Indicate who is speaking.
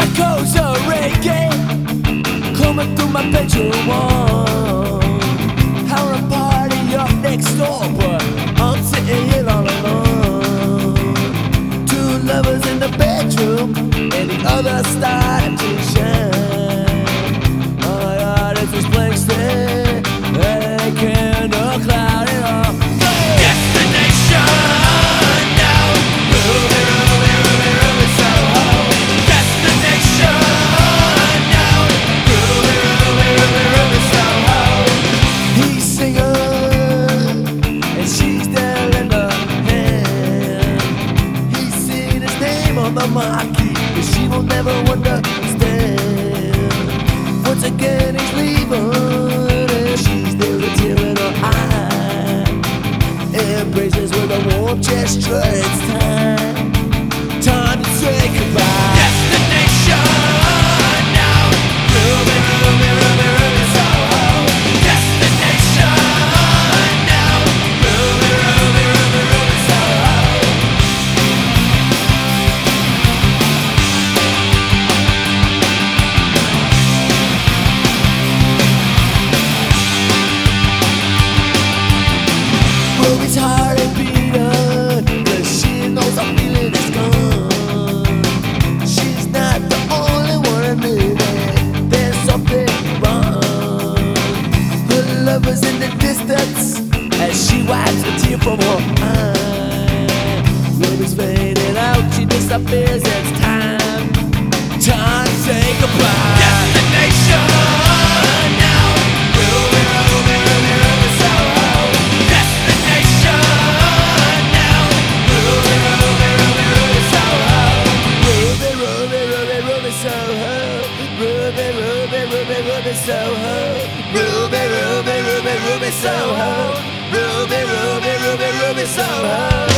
Speaker 1: Echoes or reggae Coming through my bedroom. Wall How a party up next door But I'm sitting here all alone. Two lovers in the bedroom And the other started to shine on the but she will never understand. Once again, he's leaving, and she's there, a tear in her eye. Embraces with a warm gesture, it's time lover's in the distance as she wipes a tear from her eye. Ruby's fading out, she disappears, it's time, time say Ruby, Ruby, Ruby, Ruby Soho. Ruby, Ruby, Ruby, Ruby Soho. Ruby, Ruby, Ruby, Ruby Soho.